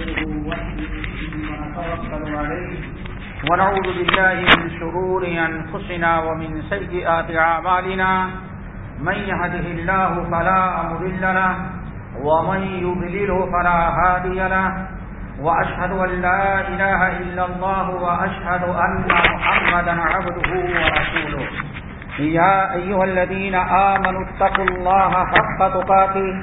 ونتوكل عليه ونعوذ بالله من شرور أنفسنا ومن سيئات أعمالنا. من يهده الله فلا مضل له، ومن يضلله فلا هادي له. وأشهد أن لا إله إلا الله، وأشهد أن محمدا عبده ورسوله. يا أيها الذين آمنوا اتقوا الله حق تقاته.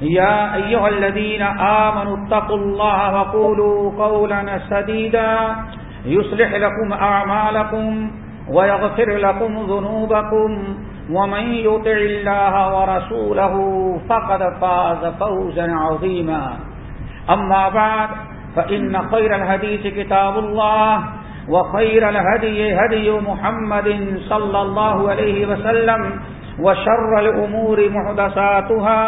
يا أيها الذين آمنوا اتقوا الله وقولوا قولا سديدا يصلح لكم أعمالكم ويغفر لكم ذنوبكم ومن يطع الله ورسوله فقد فاز فوزا عظيما. أما بعد، فإن خير الهديث كتاب الله وخير الهدي هدي محمد صلى الله عليه وسلم وشر الأمور محدثاتها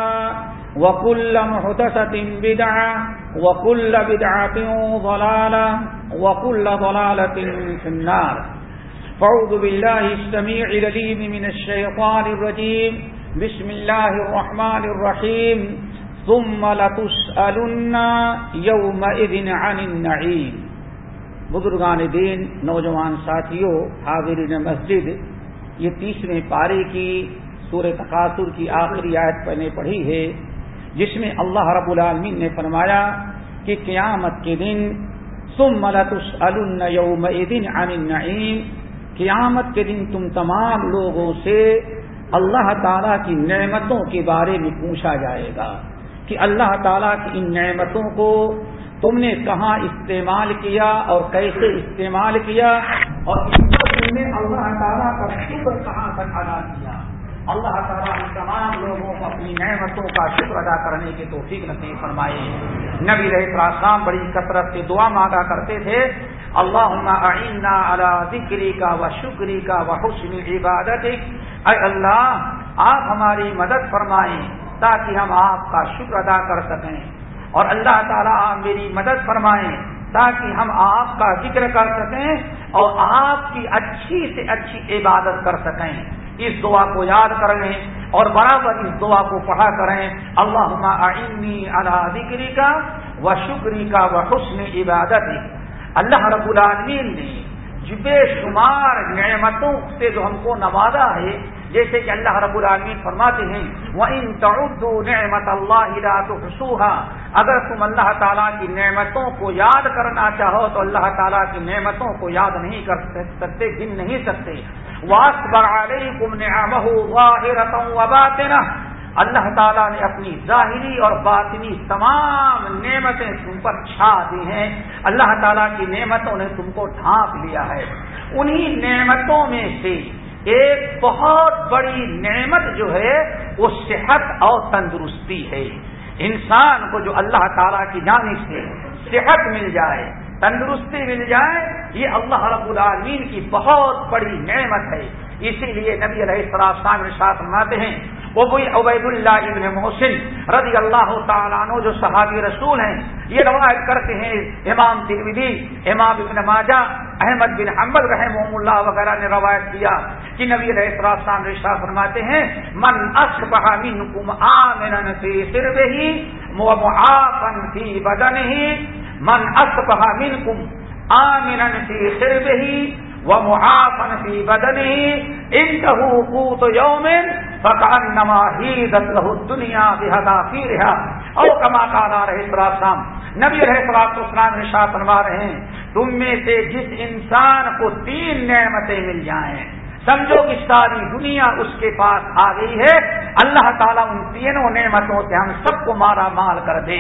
وكل محدثة بدعة وكل بدعة ضلالة وكل ضلالة في النار. فعوذ بالله السميع لليم من الشيطان الرجيم. بسم الله الرحمن الرحيم. ثم لتسألن يومئذ عن النعيم. بزرگان دین، نوجوان ساتھیوں، حاضرین مسجد، یہ تیسرے پارے کی سور تقاصر کی آخری آیت پہنے پڑھی ہے۔ جس میں اللہ رب العالمین نے فرمایا کہ قیامت کے دن سم یوم دن عن النعیم، قیامت کے دن تم تمام لوگوں سے اللہ تعالیٰ کی نعمتوں کے بارے میں پوچھا جائے گا کہ اللہ تعالیٰ کی ان نعمتوں کو تم نے کہاں استعمال کیا اور کیسے استعمال کیا اور ان کو تم نے اللہ تعالیٰ کا شکر کہاں تک ادا کیا۔ اللہ تعالیٰ ان تمام لوگوں کو اپنی نعمتوں کا شکر ادا کرنے کی توفیق نصیب فرمائے۔ نبی رہے پراسام بڑی کثرت سے دعا مانگا کرتے تھے۔ اللہ عینا اللہ ذکری کا و شکری کا و حسن عبادت اے اللہ، آپ ہماری مدد فرمائیں تاکہ ہم آپ کا شکر ادا کر سکیں۔ اور اللہ تعالیٰ میری مدد فرمائیں تاکہ ہم آپ کا ذکر کر سکیں اور آپ کی اچھی سے اچھی عبادت کر سکیں۔ اس دعا کو یاد کر لیں اور برابر اس دعا کو پڑھا کریں۔ اللہ عینی اللہ ذکری کا و شکری کا و حسن عبادت اللہ رب العالمین نے بے شمار نعمتوں سے جو ہم کو نوازا ہے، جیسے کہ اللہ رب العالمین فرماتے ہیں وہ ان تعدو نعمت اللہ تو اگر تم اللہ تعالیٰ کی نعمتوں کو یاد کرنا چاہو، تو اللہ تعالیٰ کی نعمتوں کو یاد نہیں کر سکتے، گن نہیں سکتے۔ واس علیکم نعمہ ظاہرتا و باطنہ اللہ تعالیٰ نے اپنی ظاہری اور باطنی تمام نعمتیں تم پر چھا دی ہیں۔ اللہ تعالیٰ کی نعمتوں نے تم کو ڈھانپ لیا ہے۔ انہی نعمتوں میں سے ایک بہت بڑی نعمت جو ہے وہ صحت اور تندرستی ہے۔ انسان کو جو اللہ تعالیٰ کی جانب سے صحت مل جائے تندرستی مل جائے، یہ اللہ رب العالمین کی بہت بڑی نعمت ہے۔ اسی لیے نبی علیہ السلام شاہ فرماتے ہیں وہ کوئی عبید اللہ ابن محسن رضی اللہ تعالیٰ عنہ، جو صحابی رسول ہیں، یہ روایت کرتے ہیں۔ امام ترویدی امام ابن ماجہ، احمد بن حمد رحم اللہ وغیرہ نے روایت کیا کہ نبی علیہ السلام رشتہ فرماتے ہیں، من اصبح منکم آمنا فی سربہ ومعافا فی بدنہ من اصبح منکم آمنا فی سربہ ومعافا فی بدنہ انتہو قوت یومن فکان نما له دنیا بحدا فی او کما کانا رہے سلام نبی رہے سلاد اسلام نے فرما رہے ہیں، تم میں سے جس انسان کو تین نعمتیں مل جائیں سمجھو کہ ساری دنیا اس کے پاس آ گئی ہے۔ اللہ تعالیٰ ان تینوں نعمتوں سے ہم سب کو مارا مال کر دے۔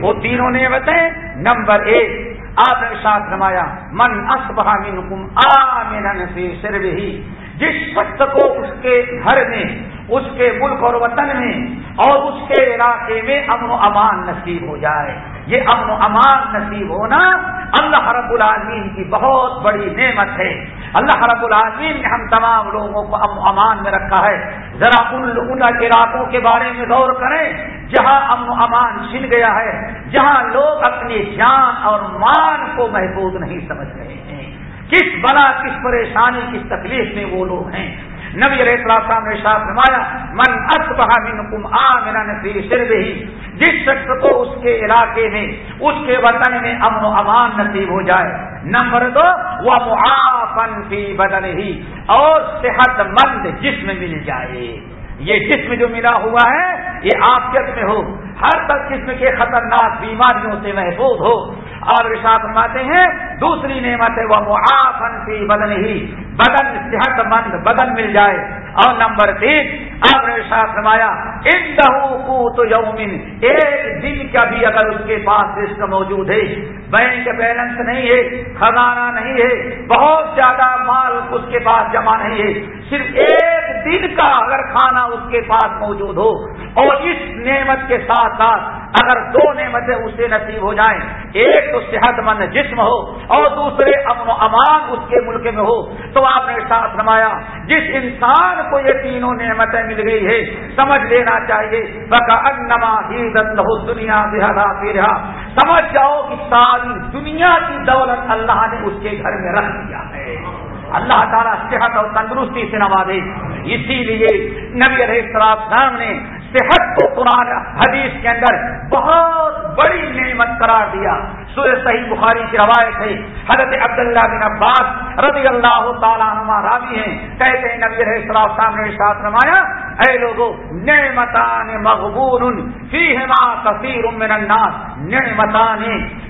وہ تینوں نعمتیں، نمبر ایک، آپ نے ساتھ نمایا من اصبہ منکم آمنا فی سربہ۔ جس شخص کو اس کے گھر میں، اس کے ملک اور وطن میں اور اس کے علاقے میں امن و امان نصیب ہو جائے۔ یہ امن و امان نصیب ہونا اللہ رب العالمین کی بہت بڑی نعمت ہے۔ اللہ رب العالمین نے ہم تمام لوگوں کو امن و امان میں رکھا ہے۔ ذرا ان علاقوں کے بارے میں غور کریں۔ جہاں امن و امان چھن گیا ہے، جہاں لوگ اپنی جان اور مان کو محفوظ نہیں سمجھ رہے ہیں۔ کس بلا، کس پریشانی، کس تکلیف میں وہ لوگ ہیں؟ نبی علیہ السلام نے شاپ نمایا من اصبح منکم آمنا فی سربہ جس شخص کو اس کے علاقے میں، اس کے وطن میں امن و امان نصیب ہو جائے، نمبر دو، وہ معافن فی بدن ہی اور صحت مند جسم مل جائے۔ یہ جسم جو ملا ہوا ہے، یہ آفیت میں ہو، ہر تک قسم کے خطرناک بیماریوں سے محفوظ ہو۔ اور رشاط فرماتے ہیں، دوسری نعمت ہے، وہ معافن فی بدن ہی بدن صحت مند بدن مل جائے۔ اور نمبر تین، آپ نے ساتھ فرمایا تو یومن، ایک دن کا بھی اگر اس کے پاس رسک موجود ہے، بینک بیلنس نہیں ہے، خزانہ نہیں ہے، بہت زیادہ مال اس کے پاس جمع نہیں ہے، صرف ایک دن کا اگر کھانا اس کے پاس موجود ہو، اور اس نعمت کے ساتھ ساتھ اگر دو نعمتیں اسے نصیب ہو جائیں، ایک تو صحت مند جسم ہو، اور دوسرے امن و امان اس کے ملک میں ہو، تو آپ نے ساتھ نمایا جس انسان کو یہ تینوں نعمتیں مل گئی ہے سمجھ لینا چاہیے۔ بکا انما ہی دنیا بہدا پھر سمجھ جاؤ کہ ساری دنیا کی دولت اللہ نے اس کے گھر میں رکھ دیا ہے۔ اللہ تعالیٰ صحت اور تندرستی سے نوازے۔ اسی لیے نبی علیہ السلام نے صحت کو قرآن حدیث کے اندر بہت بڑی نعمت قرار دیا۔ سورہ صحیح بخاری کی روایت ہے، حضرت عبداللہ بن عباس رضی اللہ تعالیٰ نما راوی ہیں۔ کہتے ہیں، نبی علیہ السلام نے ساتھ رمایا اے لوگوں نعمتان مغبون فی ہما کثیر من الناس۔ نعمتان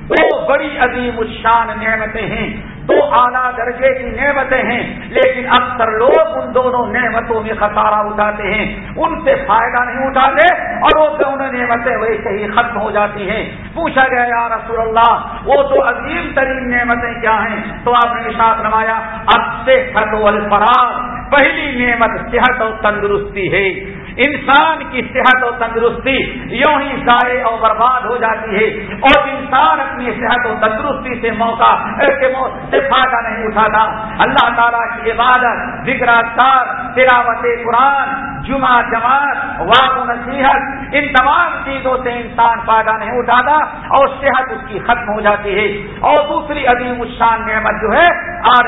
دو بڑی عظیم الشان نعمتیں ہیں۔ دو اعلیٰ درجے کی نعمتیں ہیں، لیکن اکثر لوگ ان دونوں نعمتوں میں خسارہ اٹھاتے ہیں۔ ان سے فائدہ نہیں اٹھاتے اور وہ دونوں نعمتیں ویسے ہی ختم ہو جاتی ہیں۔ پوچھا گیا، یا رسول اللہ، وہ تو عظیم ترین نعمتیں کیا ہیں؟ تو آپ نے نشاط نمایا اب سے الفراغ پہلی نعمت صحت اور تندرستی ہے۔ انسان کی صحت اور تندرستی یوں ہی ضائع اور برباد ہو جاتی ہے اور انسان اپنی صحت و تندرستی سے موقع سے فائدہ نہیں اٹھاتا۔ اللہ تعالیٰ کی عبادت، ذکر تلاوت قرآن، جمعہ جماعت واق و نصیحت، ان تمام چیزوں سے انسان فائدہ نہیں اٹھاتا اور صحت اس کی ختم ہو جاتی ہے۔ اور دوسری عظیم الشان نعمت جو ہے آر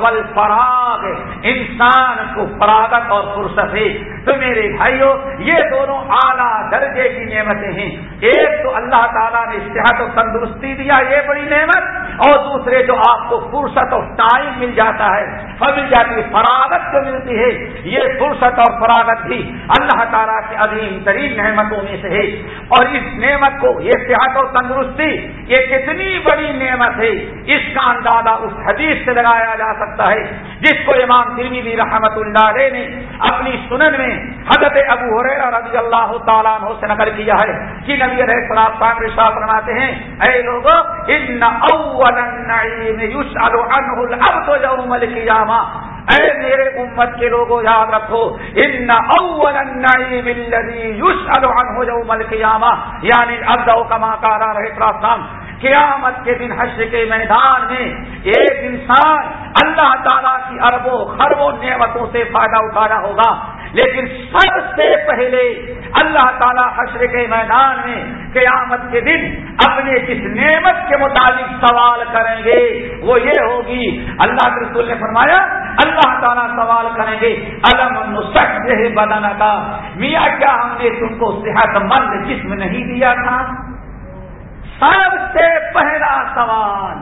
ول فراغ انسان کو فراغت اور فرصت ہے۔ تو میرے بھائی بھائیوں یہ دونوں اعلیٰ درجے کی نعمتیں ہیں۔ ایک تو اللہ تعالیٰ نے صحت و تندرستی دیا، یہ بڑی نعمت۔ اور دوسرے جو آپ کو فرصت اور ٹائم مل جاتا ہے مل جاتی ہے، فراغت جو ملتی ہے۔ یہ فرصت اور فراغت بھی اللہ تعالیٰ کی عظیم ترین نعمتوں میں سے ہے۔ اور اس نعمت کو، یہ صحت اور تندرستی، یہ کتنی بڑی نعمت ہے۔ اس کا اندازہ اس حدیث سے لگایا جا سکتا ہے، جس کو امام ترمیدی رحمت اللہ علیہ نے اپنی سنن میں حضرت حضرت ابو ہو رضی اللہ تعالیٰ عنہ سے نقل کیا ہے کہ نبی علیہ السلام صاحب رشاط بناتے ہیں، اے لوگوں ان اول النعیم یسأل عنہ العبد یوم القیامہ۔ اے میرے امت کے لوگوں یاد رکھو، ان اول النعیم الذي يسأل عنه يوم القيامه یعنی العبد كما قال رہے السلام قیامت کے دن حشر کے میدان میں ایک انسان اللہ تعالیٰ کی اربوں، خربوں، نعمتوں سے فائدہ اٹھانا ہوگا۔ لیکن سب سے پہلے اللہ تعالیٰ حشر کے میدان میں قیامت کے دن اپنے جس نعمت کے مطابق سوال کریں گے، وہ یہ ہوگی۔ اللہ کے رسول نے فرمایا، اللہ تعالیٰ سوال کریں گے، الم بدن کا میاں، کیا ہم نے تم کو صحت مند جسم نہیں دیا تھا؟ سب سے پہلا سوال،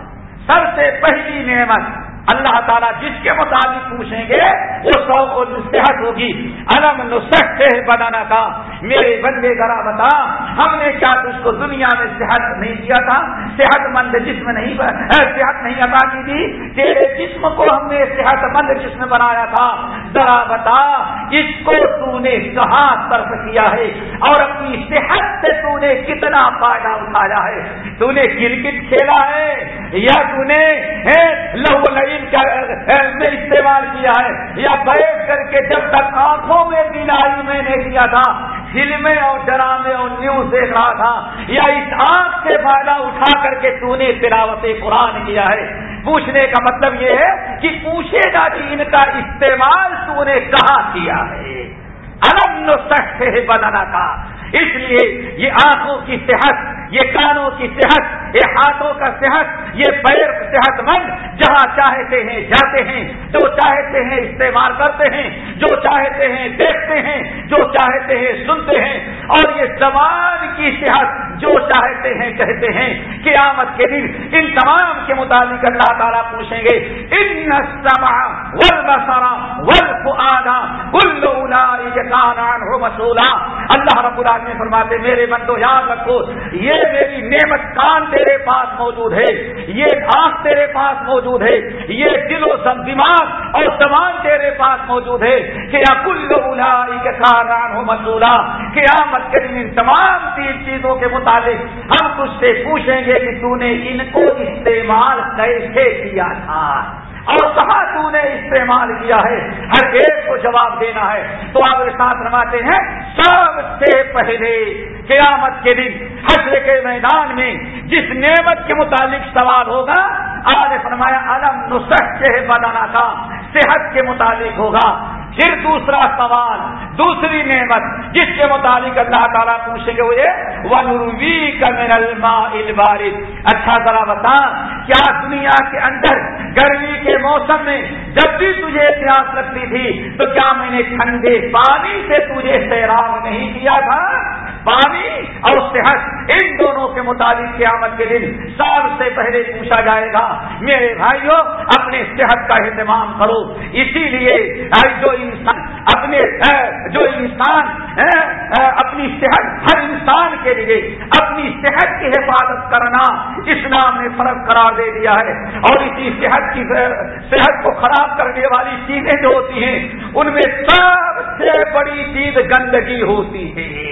سب سے پہلی نعمت اللہ تعالیٰ جس کے مطابق پوچھیں گے، وہ سو کو صحت ہوگی۔ الم نسخ بنانا تھا۔ میرے بندے، ذرا بتا، ہم نے کیا تجھ کو دنیا میں صحت نہیں دیا تھا؟ صحت مند جسم نہیں صحت نہیں عطا کی تھی؟ تیرے جسم کو ہم نے صحت مند جسم بنایا تھا۔ ذرا بتا، اس کو تو نے کہاں صرف کیا ہے؟ اور اپنی صحت سے تو نے کتنا فائدہ اٹھایا ہے؟ تو نے کرکٹ کھیلا ہے یا تو نے لہو میں استعمال کیا ہے، یا بیٹھ کر کے جب تک آنکھوں میں بینائی میں نے کیا تھا فلمیں اور ڈرامے اور نیوز دیکھ رہا تھا، یا اس آنکھ سے فائدہ اٹھا کر کے تو نے تلاوت قرآن کیا ہے؟ پوچھنے کا مطلب یہ ہے کہ پوچھے گا کہ ان کا استعمال تو نے کہاں کیا ہے؟ الگ سخت ہے بدنا کا اس لیے یہ آنکھوں کی صحت، یہ کانوں کی صحت، یہ ہاتھوں کا صحت، یہ پیر صحت مند جہاں چاہتے ہیں جاتے ہیں، جو چاہتے ہیں استعمال کرتے ہیں، جو چاہتے ہیں دیکھتے ہیں، جو چاہتے ہیں سنتے ہیں، اور یہ زبان کی صحت جو چاہتے ہیں کہتے ہیں۔ قیامت کے دن ان تمام کے متعلق اللہ تعالیٰ پوچھیں گے، ان سما ول ہو مسولہ اللہ رب العالمین فرماتے میرے بندو، یاد رکھو، یہ میری نعمت کان تیرے پاس موجود ہے، یہ آنکھ تیرے پاس موجود ہے، یہ دل و سب دماغ اور زبان تیرے پاس موجود ہے کہ کل کے کاران ہو مسولہ قیامت کے دن ان تمام تین چیزوں کے مطابق ہم تجھ سے پوچھیں گے کہ تو نے ان کو استعمال کیسے کیا تھا۔ اور کہاں تو نے استعمال کیا ہے؟ ہر ایک کو جواب دینا ہے۔ تو آپ ساتھ رواتے ہیں، سب سے پہلے قیامت کے دن حشر کے میدان میں جس نعمت کے متعلق سوال ہوگا آج فرمایا علم نسخ کے بدانا کا صحت کے متعلق ہوگا۔ پھر دوسرا سوال، دوسری نعمت جس کے مطابق اللہ تعالیٰ پوچھیں گے وہ نروی کا اچھا ذرا بتا، کیا دنیا کے اندر گرمی کے موسم میں جب بھی تجھے پیاس لگتی تھی، تو کیا میں نے ٹھنڈے پانی سے تجھے سیراب نہیں کیا تھا؟ پانی اور صحت، ان دونوں کے مطابق قیامت کے دن سال سے پہلے پوچھا جائے گا، میرے بھائیوں اپنے صحت کا اہتمام کرو۔ اسی لیے جو انسان، اپنے جو انسان اپنی صحت، ہر انسان کے لیے اپنی صحت کی حفاظت کرنا اسلام نے فرق قرار دے دیا ہے۔ اور اسی صحت کی صحت کو خراب کرنے والی چیزیں جو ہوتی ہیں، ان میں سب سے بڑی چیز گندگی ہوتی ہے۔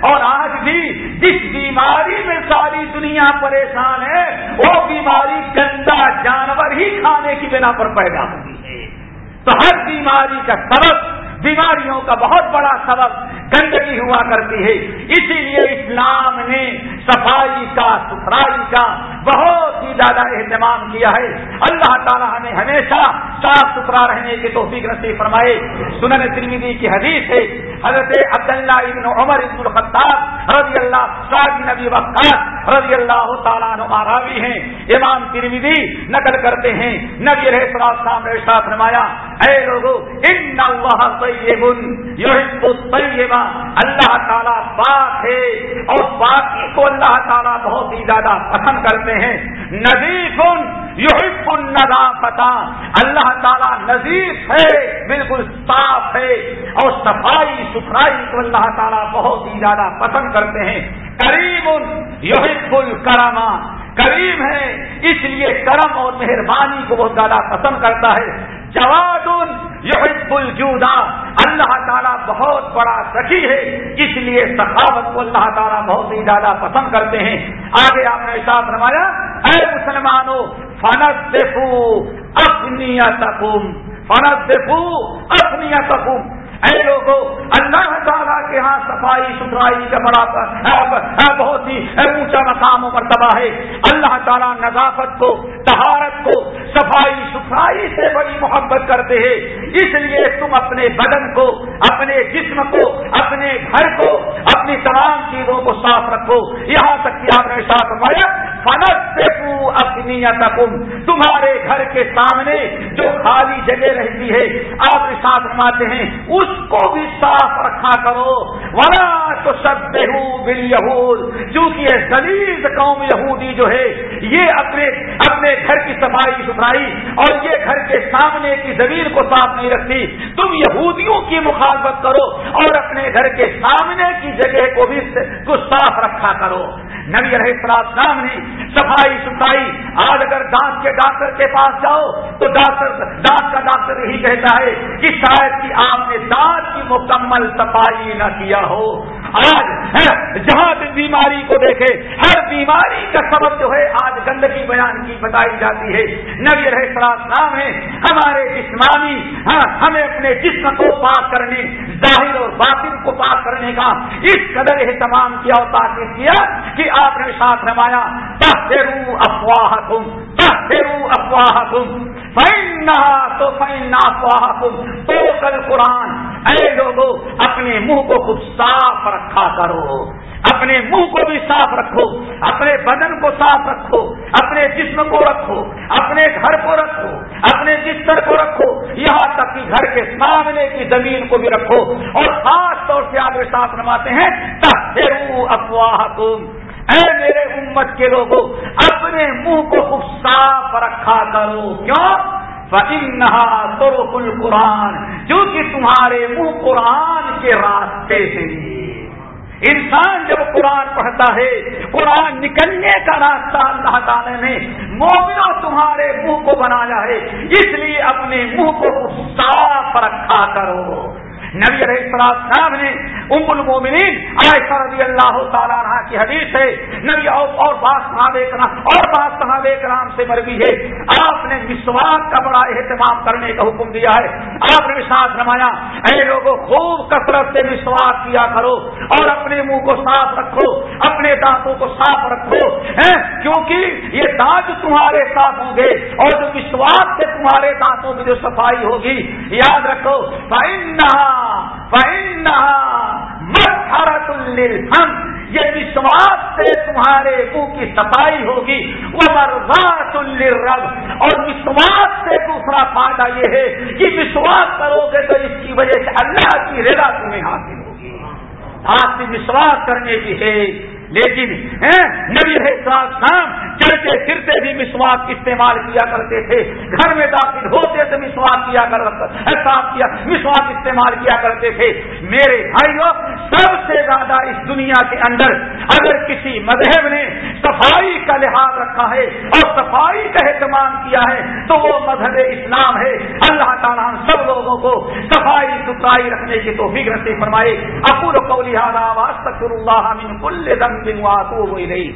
اور آج بھی جس بیماری میں ساری دنیا پریشان ہے، وہ بیماری گندا جانور ہی کھانے کی بنا پر پیدا ہوتی ہے۔ تو ہر بیماری کا سبب بیماریوں کا بہت بڑا سبب گندگی ہوا کرتی ہے۔ اسی لیے اسلام نے صفائی کا ستھرائی کا بہت ہی زیادہ اہتمام کیا ہے۔ اللہ تعالیٰ ہمیں ہمیشہ صاف ستھرا رہنے کی توفیق نصیب فرمائے۔ سنن ترمیدی کی حدیث ہے، حضرت عبداللہ ابن عمر ابن الخطاب رضی اللہ نبی وقاص رضی اللہ تعالیٰ راوی ہیں۔ امام ترمیدی نقل کرتے ہیں، نبی رہے صاحب نے فرمایا اے لوگوں ان اللہ طیب یحب الطیبہ، اللہ تعالیٰ پاک ہے اور باقی کو اللہ تعالیٰ بہت ہی زیادہ پسند کرتے ہیں۔ نظیف یحب النظافت اللہ تعالیٰ نظیف ہے، بالکل صاف ہے اور صفائی ستھرائی کو اللہ تعالیٰ بہت ہی زیادہ پسند کرتے ہیں۔ کریم یحب الکرما کریم ہے، اس لیے کرم اور مہربانی کو بہت زیادہ پسند کرتا ہے۔ جواد یحب الجودا اللہ تعالیٰ بہت بڑا سخی ہے، اس لیے سخاوت کو اللہ تعالیٰ بہت ہی زیادہ پسند کرتے ہیں۔ آگے آپ نے ساتھ روایا اے مسلمانوں فنت دیکھو اپنی تکم فنت دیکھو اپنی تکم اے لوگوں اللہ تعالیٰ کے ہاں صفائی ستھرائی کا بڑا بہت ہی اونچا مقام و مرتبہ ہے۔ اللہ تعالیٰ نظافت کو تہارت کو، صفائی ستھرائی سے بڑی محبت کرتے ہیں۔ اس لیے تم اپنے بدن کو، اپنے جسم کو، اپنے گھر کو، اپنی تمام چیزوں کو صاف رکھو۔ یہاں تک کہ آپ نے ساتھ مایا فنت سے اپنی تمہارے گھر کے سامنے جو خالی جگہ رہتی ہے، آپ ساتھ رماتے ہیں، اس کو بھی صاف رکھا کرو۔ ورا تو سب بل یہود چونکہ یہ زلیز قوم یہودی جو ہے، یہ اپنے اپنے گھر کی صفائی ستھرائی اور یہ گھر کے سامنے کی زمین کو صاف نہیں رکھتی، تم یہودیوں کی مخالفت کرو اور اپنے گھر کے سامنے کی جگہ کو بھی صاف رکھا کرو۔ نبی رہے نام نے صفائی ستھرائی آج اگر دانت کے ڈاکٹر کے پاس جاؤ تو ڈاکٹر دانت کا ڈاکٹر یہی کہتا ہے کہ شاید کہ آپ نے دانت کی مکمل صفائی نہ کیا ہو۔ آج جہاں بھی بیماری کو دیکھے، ہر بیماری کا سبب جو ہے، آج گندگی بیان کی بتائی جاتی ہے۔ نبی رہے نام ہے ہمارے جسمانی ہاں ہمیں اپنے جسم کو پاک کرنے، ظاہر اور باطن کو پاک کرنے کا اس قدر اہتمام کیا اور تاکہ کیا کہ آپ نے ساتھ روایا تحرو افواہ تم تحرو افواہ تم فین تو فین افواہ تم تو کل قرآن اے لوگوں اپنے منہ کو خوب صاف رکھا کرو۔ اپنے منہ کو بھی صاف رکھو، اپنے بدن کو صاف رکھو، اپنے جسم کو رکھو، اپنے گھر کو رکھو، اپنے بستر کو رکھو، یہاں تک کہ گھر کے سامنے کی زمین کو بھی رکھو۔ اور خاص طور سے آپ صاف نماتے ہیں افواہ تم اے میرے امت کے لوگوں اپنے منہ کو خوب صاف رکھا کرو۔ کیوں؟ ترک القرآن، جو کہ تمہارے منہ قرآن کے راستے سے انسان جب قرآن پڑھتا ہے، قرآن نکلنے کا راستہ اللہ تعالی نے مومنوں تمہارے منہ کو بنایا ہے، اس لیے اپنے منہ کو صاف رکھا کرو۔ نبی علیہ السلام صاحب نے ام المومنین عائشہ رضی اللہ تعالیٰ عنہ کی حدیث ہے نبی اور بات صحابہ کرام اور بات صحابہ کرام سے مربی ہے۔ آپ نے مسواک کا بڑا اہتمام کرنے کا حکم دیا ہے۔ آپ نے ساتھ نمایا۔ اے لوگوں خوب کثرت سے مسواک کیا کرو اور اپنے منہ کو صاف رکھو، اپنے دانتوں کو صاف رکھو کیونکہ یہ دانت تمہارے صاف ہوں گے اور جو مسواک سے تمہارے دانتوں کی جو صفائی ہوگی، یاد رکھو یہ وشواس سے تمہارے منہ کی صفائی ہوگی۔ وہ مرغات الرب اور وشواس سے دوسرا فائدہ یہ ہے کہ وشواس کرو گے تو اس کی وجہ سے اللہ کی رضا تمہیں حاصل ہوگی۔ آپ کی وشواس کرنے کی ہے، لیکن ہاں، نبی شام چلتے پھرتے بھی مسواک استعمال کیا کرتے تھے۔ گھر میں داخل ہوتے تھے مسواک کیا کر صاف کیا، مسواک استعمال کیا کرتے تھے۔ میرے بھائیوں سب سے زیادہ اس دنیا کے اندر اگر کسی مذہب نے صفائی کا لحاظ رکھا ہے اور صفائی کا اہتمام کیا ہے، تو وہ مذہب اسلام ہے۔ اللہ تعالیٰ سب لوگوں کو صفائی ستھرائی رکھنے کی تو فکر فرمائے۔ اکور کو لہٰذا اللہ من کل دم دن واتوب الیہ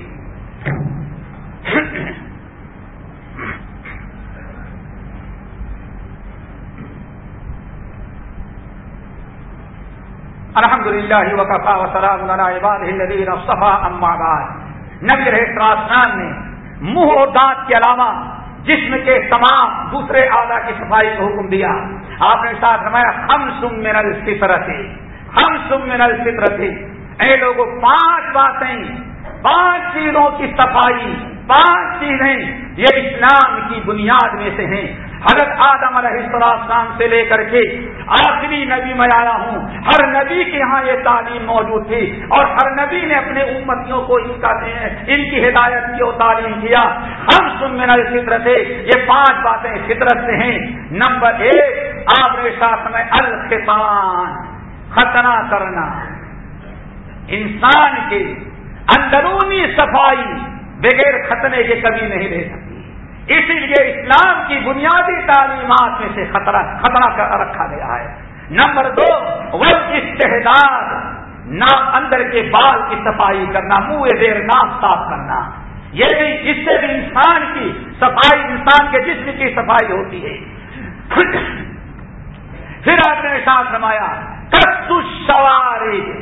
الحمد للہ وقفا وسلام الدین صفا بعد۔ نبی رہسان نے منہ اور دانت کے علاوہ جسم کے تمام دوسرے اعلیٰ کی صفائی کو حکم دیا۔ آپ نے ساتھ ہمارا ہم سم منل فطرت ہم سم منل فطرت اے لوگوں پانچ باتیں، پانچ چیزوں کی صفائی پانچ چیزیں یہ اسلام کی بنیاد میں سے ہیں۔ حضرت آدم علیہ السلام سے لے کر کے آخری نبی میں آیا ہوں۔ ہر نبی کے یہاں یہ تعلیم موجود تھی اور ہر نبی نے اپنے امتیوں کو ان کا ان کی ہدایت کی اور تعلیم کیا۔ ہم سن میں فطرت ہے یہ پانچ باتیں فطرت سے ہیں۔ نمبر ایک، آپ نے ساتھ میں الخطان ختنا کرنا۔ انسان کے اندرونی صفائی بغیر ختنے کے کبھی نہیں رہ سکتی۔ اسی لیے اسلام کی بنیادی تعلیمات میں سے خطرہ خطرہ رکھا گیا ہے۔ نمبر دو وقت استحداد نام اندر کے بال کی صفائی کرنا، منہ دیر نام صاف کرنا۔ یعنی یہ بھی اس سے بھی انسان کی صفائی، انسان کے جسم کی صفائی ہوتی ہے۔ پھر آپ نے ساتھ رمایا کس سواری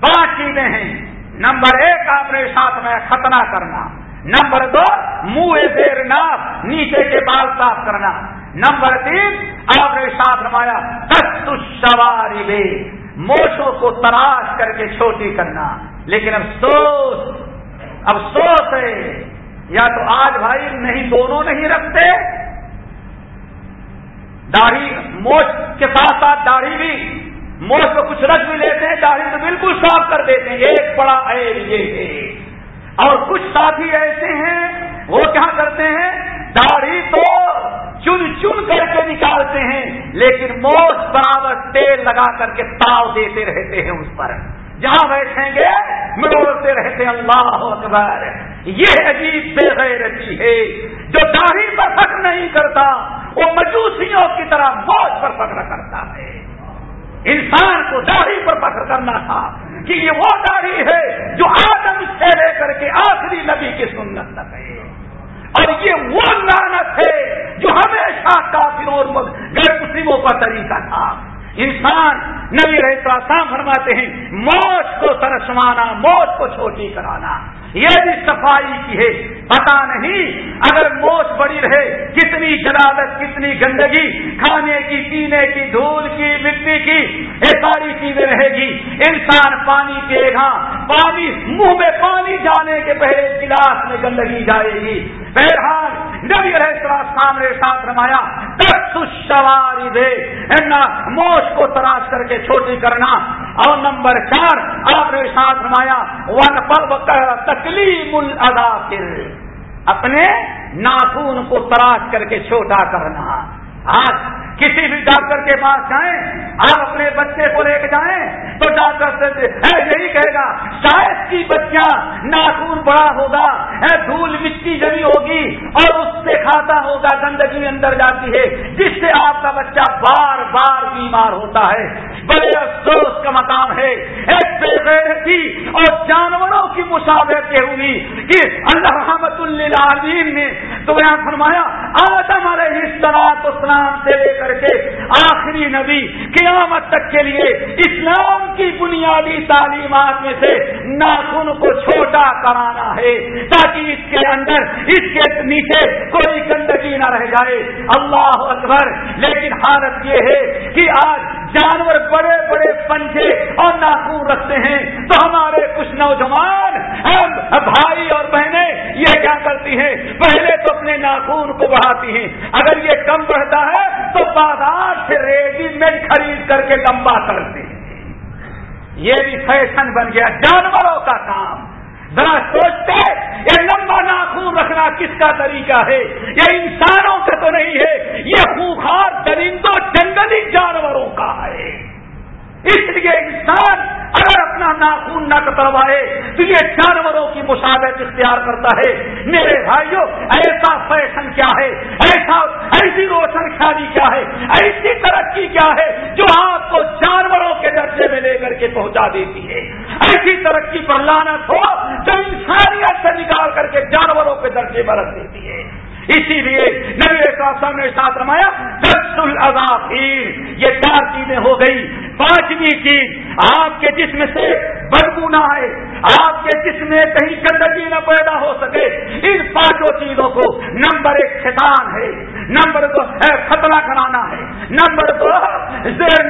پانچ چیزیں ہیں۔ نمبر ایک آپ نے ساتھ میں ختنا کرنا نمبر دو، منہ زیر ناف نیچے کے بال صاف کرنا نمبر تین، آپ نے ساتھ رمایا سواری لے موشوں کو تراش کر کے چھوٹی کرنا۔ لیکن افسوس افسوس ہے، یا تو آج بھائی نہیں دونوں نہیں رکھتے؟ داڑھی موچ کے ساتھ ساتھ داڑھی بھی۔ موت کو کچھ رکھ بھی لیتے ہیں، داڑھی تو بالکل صاف کر دیتے ہیں، ایک بڑا یہ ہے۔ اور کچھ ساتھی ایسے ہیں، وہ کیا کرتے ہیں، داڑھی تو چن چن کر کے نکالتے ہیں، لیکن موت برابر تیل لگا کر کے تاؤ دیتے رہتے ہیں اس پر۔ جہاں بیٹھیں گے مڑوڑتے رہتے ہیں، اللہ اکبر۔ یہ عجیب بے غیرتی ہے، جو داڑھی پر فخر نہیں کرتا، وہ مجوسیوں کی طرح موت پر فخر کرتا ہے۔ انسان کو داڑھی پر فخر کرنا تھا کہ یہ وہ داڑھی ہے جو آدم سے لے کر کے آخری نبی کی سنت تک ہے۔ اور یہ وہ لانت ہے جو ہمیشہ کافی اور غیر مسلموں کا طریقہ تھا۔ انسان نبی رہتا سام فرماتے ہیں، موت کو ترسوانا، موت کو چھوٹی کرانا۔ یہ بھی صفائی کی ہے۔ پتا نہیں اگر موت بڑی رہے، کتنی جلالت، کتنی گندگی، کھانے کی، پینے کی، دھول کی، مٹی کی، یہ ساری چیزیں رہے گی۔ انسان پانی پیے گا، پانی، منہ میں پانی جانے کے پہلے گلاس میں گندگی جائے گی۔ بہرحال نبی رہے سامنے ساتھ رمایا دس سواری دے موش کو تراش کر کے چھوٹی کرنا۔ اور نمبر چار، آپ نے ساتھ رمایا ون پل تکلیم الاظافر اپنے ناخون کو تراش کر کے چھوٹا کرنا۔ آج کسی بھی ڈاکٹر کے پاس جائیں، آپ اپنے بچے کو لے کے جائیں، تو ڈاکٹر سے یہی کہے گا، شاید کی بچیاں ناخون بڑا ہوگا دھول مٹی جمی ہوگی، اور اس سے کھاتا ہوگا، گندگی اندر جاتی ہے، جس سے آپ کا بچہ بار بار بیمار ہوتا ہے۔ بڑے افسوس کا مقام ہے۔ کی اور جانوروں کی مشابت یہ ہوئی کہ اللہ رحمت اللہ نے تو یہاں فرمایا، آدم علیہ السلام سے لے کر کے آخری نبی قیامت تک کے لیے اسلام کی بنیادی تعلیمات میں سے ناخن کو چھوٹا کرانا ہے، تاکہ اس کے اندر، اس کے نیچے کوئی گندگی نہ رہ جائے۔ اللہ اکبر، لیکن حالت یہ ہے کہ آج جانور بڑے بڑے پنجے اور ناخون رکھتے ہیں۔ تو ہمارے کچھ نوجوان بھائی اور بہنیں یہ کیا کرتی ہیں؟ پہلے تو اپنے ناخون کو بڑھاتی ہیں۔ اگر یہ کم بڑھتا ہے تو بازار سے ریڈی میڈ خرید کر کے لمبا کرتے ہیں۔ یہ بھی فیشن بن گیا۔ جانوروں کا کام۔ ذرا سوچتے یہ لمبا ناخون رکھنا کس کا طریقہ ہے؟ یہ انسانوں کا تو نہیں ہے، یہ خوخار درندوں، جنگلی جانوروں کا ہے۔ اس لیے انسان اگر اپنا ناخون نہ کتروائے تو یہ جانوروں کی مشابت اختیار کرتا ہے۔ میرے بھائیوں، ایسا فیشن کیا ہے؟ ایسا، ایسی روشن خیالی کیا ہے؟ ایسی ترقی کیا ہے جو آپ کو جانوروں کے درجے میں لے کر کے پہنچا دیتی ہے؟ ایسی ترقی پر لانت ہو جو سے نکال کر کے جانوروں کے درجے برت رکھ دیتی ہے۔ اسی لیے نبی صاحب نے ساتھ رمایا دس الزافیر یہ چار چیزیں ہو گئی پانچویں چیز آپ کے جسم سے بدبو نہ آئے، آپ کے جسم میں کہیں گندگی نہ پیدا ہو سکے۔ ان پانچوں چیزوں کو نمبر ایک شیطان ہے۔ نمبر دو ختنا کرانا ہے۔ نمبر دو، زیر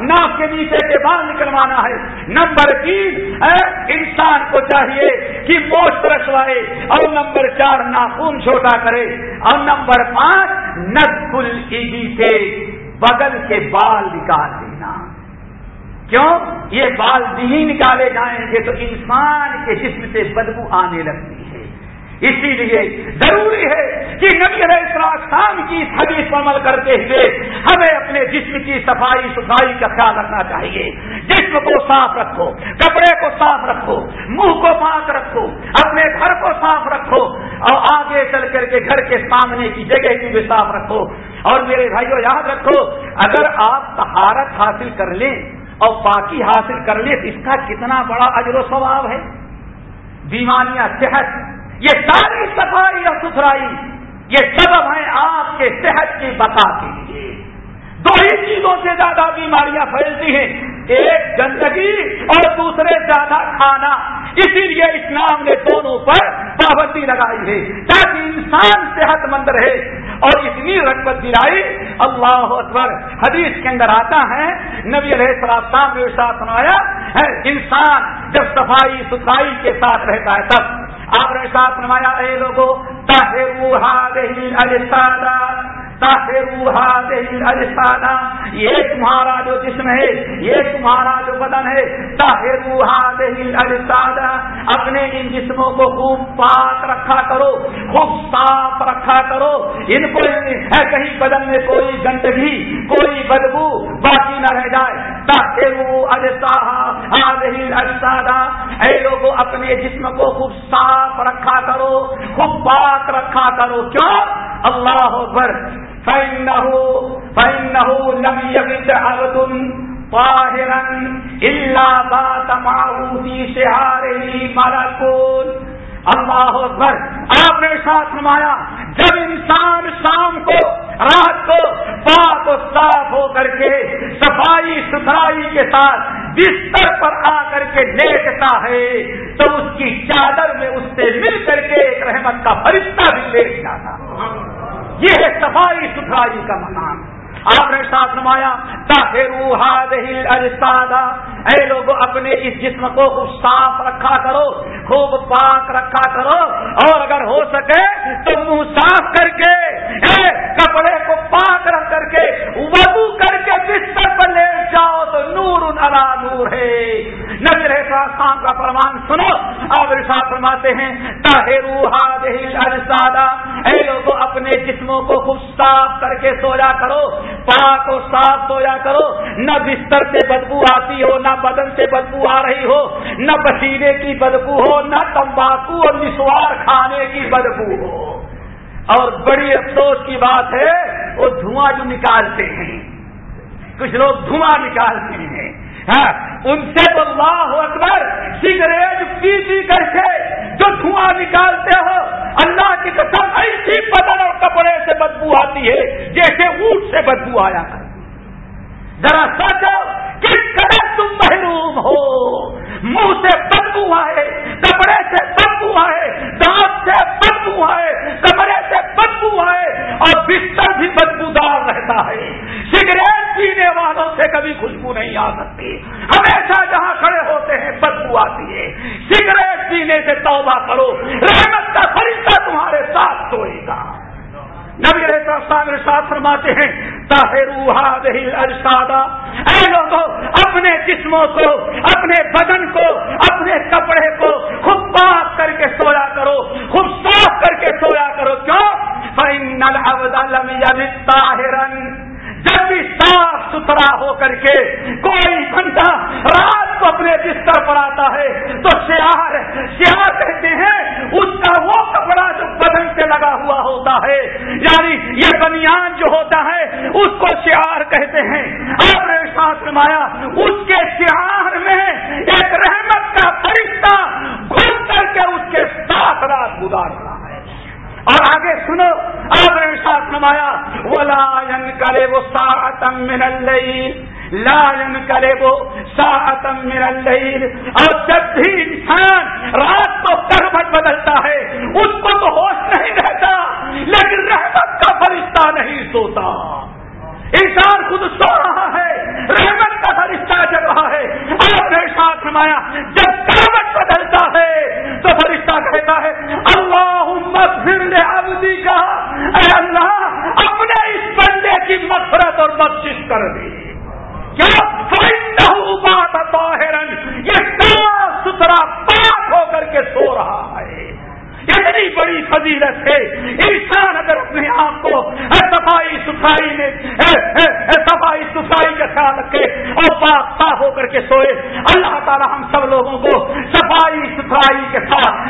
ناک کے نیچے کے بال نکلوانا ہے۔ نمبر تین انسان کو چاہیے کہ موت رسوائے اور نمبر چار ناخون چھوٹا کرے۔ اور نمبر پانچ، نسل ایڈی سے بغل کے بال نکال دینا۔ کیوں؟ یہ بال نہیں نکالے جائیں گے تو انسان کے جسم سے بدبو آنے لگتی ہے۔ اسی لیے ضروری ہے کہ نبی السلام کی اس حدیث پر عمل کرتے ہوئے ہمیں اپنے جسم کی صفائی ستھرائی کا خیال رکھنا چاہیے۔ جسم کو صاف رکھو، کپڑے کو صاف رکھو، منہ کو پاک رکھو، اپنے گھر کو صاف رکھو اور آگے چل کر کے گھر کے سامنے کی جگہ کی بھی صاف رکھو اور میرے بھائیو یاد رکھو، اگر آپ تہارت حاصل کر لیں اور پاکی حاصل کر لیں اس کا کتنا بڑا اجر و ثواب ہے؟ بیماریاں صحت، یہ ساری صفائی اور ستھرائی یہ سبب ہے آپ کے صحت کی بقا کے لیے۔ دو ہی چیزوں سے زیادہ بیماریاں پھیلتی ہیں۔ ایک گندگی اور دوسرے زیادہ کھانا۔ اسی لیے اسلام نے دونوں پر پابندی لگائی ہے تاکہ انسان صحت مند رہے۔ اور اتنی رغبت دلائی اللہ اکبر۔ حدیث کے اندر آتا ہے، نبی علیہ السلام نے ساتھ سنایا انسان جب صفائی، ستھرائی کے ساتھ رہتا ہے تب۔ آپ نے ساتھ نمایا اے لوگوں تاہر یہ تمہارا جو جسم ہے، یہ تمہارا جو بدن ہے اپنے ان جسموں کو خوب پاک رکھا کرو، خوب صاف رکھا کرو۔ ان کو یعنی کہیں بدن میں کوئی گندگی، کوئی بدبو باقی نہ رہ جائے۔ اے لوگوں اپنے جسم کو خوب صاف رکھا کرو، خوب پاک رکھا کرو۔ کیوں؟ اللہ اکبر۔ لم يبد عبد طاهرا إلا بات معه في شهاره ملكون اللہ اکبر، آپ نے ساتھ نمایا جب انسان شام کو، رات کو پاک و صاف ہو کر کے صفائی ستھرائی کے ساتھ بستر پر آ کر کے لیٹتا ہے، تو اس کی چادر میں اس سے مل کر کے ایک رحمت کا فرشتہ صفائی ستھرائی کا مقام۔ آپ نے ساتھ نمایا اے لوگ اپنے اس جسم کو خوب صاف رکھا کرو، خوب پاک رکھا کرو۔ اور اگر ہو سکے تو منہ صاف کر کے کپڑے کو پاک رکھ کر کے، وضو کر کے بستر پر لے جاؤ تو نور الا نور ہے۔ نظر شام کا فرمان سنو۔ آپ ساتھ فرماتے ہیں اے لوگ اپنے جسموں کو خوب صاف کر کے سویا کرو۔ پاک و صاف سویا کرو۔ نہ بستر سے بدبو آتی ہو، نہ بدن سے بدبو آ رہی ہو، نہ پسینے کی بدبو ہو، نہ تمباکو اور نسوار کھانے کی بدبو ہو۔ اور بڑی افسوس کی بات ہے، وہ دھواں جو نکالتے ہیں۔ کچھ لوگ دھواں نکالتے ہیں۔ ہاں ان سے تو اللہ اکبر سگریٹ پی پی کر کے جو دھواں نکالتے ہو، اللہ کی قسم ایسی بدن اور کپڑے سے بدبو آتی ہے جیسے اونٹ سے بدبو آیا۔ کر ذرا سوچو تم ہو۔ منہ سے بدبو آئے کپڑے سے بدبو آئے، دانت سے بدبو آئے کپڑے سے بدبو آئے اور بستر بھی بدبودار رہتا ہے۔ سگریٹ پینے والوں سے کبھی خوشبو نہیں آ سکتی۔ ہمیشہ جہاں کھڑے ہوتے ہیں، بدبو آتی ہے۔ سگریٹ پینے سے توبہ کرو۔ رحمت کا فرشتہ تمہارے ساتھ سوئے گا۔ نبی ساتھ فرماتے ہیں اے لوگوں اپنے جسموں کو، اپنے بدن کو، اپنے کپڑے کو خود پاک کر کے سویا کرو خود صاف کر کے سویا کرو۔ کیوں؟ جب بھی صاف ستھرا ہو کر کے کوئی بندہ رات کو اپنے بستر پر آتا ہے تو سیاح سیاح کہتے ہیں، اس کا وہ کپڑا جو بدن سے لگا ہوا ہوتا ہے۔ یعنی یہ بنیاد جو ہوتا ہے، اس کو سیاح کہتے ہیں۔ آپ نے ساتھ اس کے سیاح میں ایک رحمت کا فرشتہ گھر کر کے اس کے ساتھ رات گزار رہا ہے۔ اور آگے سنو، آپ نے ساتھ نمایا وہ لائن کرے وہ ساتم من لائن کرے وہ ساتم من اور جب بھی انسان رات کو کربٹ بدلتا ہے، اس کو تو ہوش نہیں رہتا، لیکن رحمت کا فرشتہ نہیں سوتا۔ انسان خود سو رہا ہے، رحمت کا فرشتہ جگ رہا ہے۔ آپ نے ساتھ نمایا جب کاغذ بدلتا ہے، تو فرشتہ کہتا ہے اللہ ابدی کا اے اللہ، اپنے اس بندے کی مفرت اور بخش کر دی یہ صاف ستھرا پاک ہو کر کے سو رہا ہے۔ اتنی بڑی فضیلت ہے۔ انسان اگر اپنے آپ کو صفائی ستھرائی میں۔ صفائی ستھرائی کا خیال رکھے اور پاک صاف ہو کر کے سوئے۔ اللہ تعالی ہم سب لوگوں کو صفائی ستھرائی کے ساتھ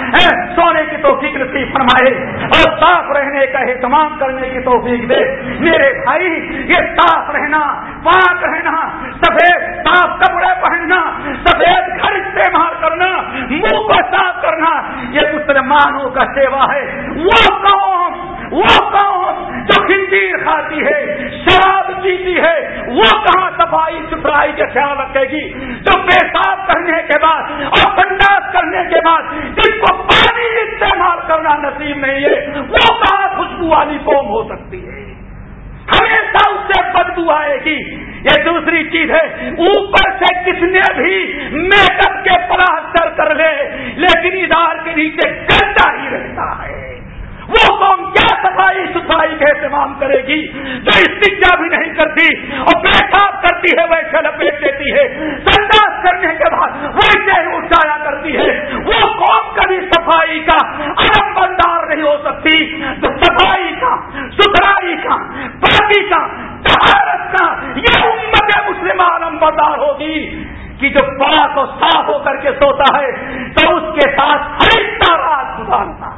سونے کی توفیق نصیب فرمائے اور صاف رہنے کا اہتمام کرنے کی توفیق دے۔ میرے بھائی، یہ صاف رہنا، پاک رہنا، سفید، صاف کپڑے پہننا، سفید گھر استعمال کرنا، منہ کو صاف کرنا، یہ مسلمانوں کا سیوا ہے۔ وہ قوم وہ قوم جو خنزیر کھاتی ہے، شراب پیتی ہے۔ وہ کہاں صفائی ستھرائی کا خیال رکھے گی؟ جو پیشاب کرنے کے بعد اور بنداز کرنے کے بعد جس کو پانی استعمال کرنا نصیب نہیں ہے، وہ کہاں خوشبو والی قوم ہو سکتی ہے؟ ہمیشہ اس سے بدبو آئے گی۔ یہ دوسری چیز ہے، اوپر سے کتنے بھی میک اپ کے پلاسٹر کر لے، لیکن ادار کے نیچے گندا ہی رہتا ہے۔ قوم کیا صفائی ستھرائی کا اہتمام کرے گی؟ جو استجا بھی نہیں کرتی اور پیشاب کرتی ہے ویسے لپیٹ دیتی ہے۔ سنداز کرنے کے بعد ویسے اٹھایا کرتی ہے۔ وہ قوم کبھی صفائی کا عرب بندار نہیں ہو سکتی۔ تو صفائی کا، ستھرائی کا پاکی کا تہارت کا، یہ امت مسلمان بردار ہوگی۔ کہ جو پاک اور صاف ہو کر کے سوتا ہے، تو اس کے ساتھ ہر رات گزارتا۔ ہے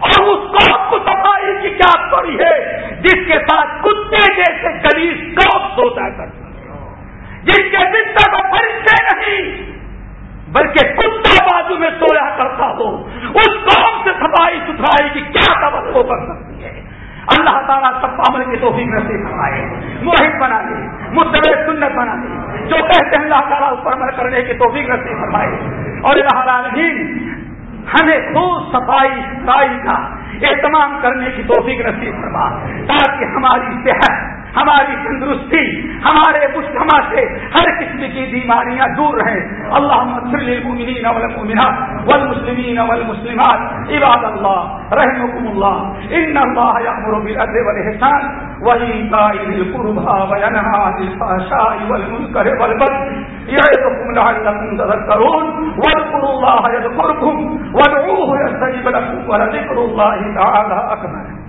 اور اس قوم کو صفائی کی کیا پڑی ہے، جس کے ساتھ کتے جیسے گلیس کام سوتا کرتا جس کے بستر کو فرشتے نہیں، بلکہ کتا بازو میں سویا کرتا ہو، اس قوم سے صفائی ستھرائی کی کیا توقع کر سکتی ہے؟ اللہ تعالیٰ سب عمل کی توفیق نصیب فرمائے۔ موہد بنا دے مستقل سنت بنا دے جو کہتے ہیں اللہ تعالیٰ اس پر عمل کرنے کی توفیق نصیب فرمائے۔ اور اللہ العالمین ہمیں خوب صفائی ستائی کا اہتمام کرنے کی توفیق نصیب فرما تاکہ ہماری صحت ہماری تندرستی، ہمارے مجتمع سے ہر قسم کی بیماریاں دور رہیں۔ اللہ للمؤمنین والمؤمنات والمسلمین والمسلمات۔ عباد اللہ رحمكم اللہ۔ ان اللہ یامر بالعدل والاحسان وایتاء ذی القربى وینهى عن الفحشاء والمنکر والبغي یعظکم لعلکم تذکرون۔ واذکروا اللہ یذکرکم، وادعوه یستجب لكم ولذکر اللہ تعالی اکبر۔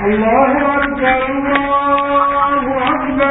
الله أكبر الله أكبر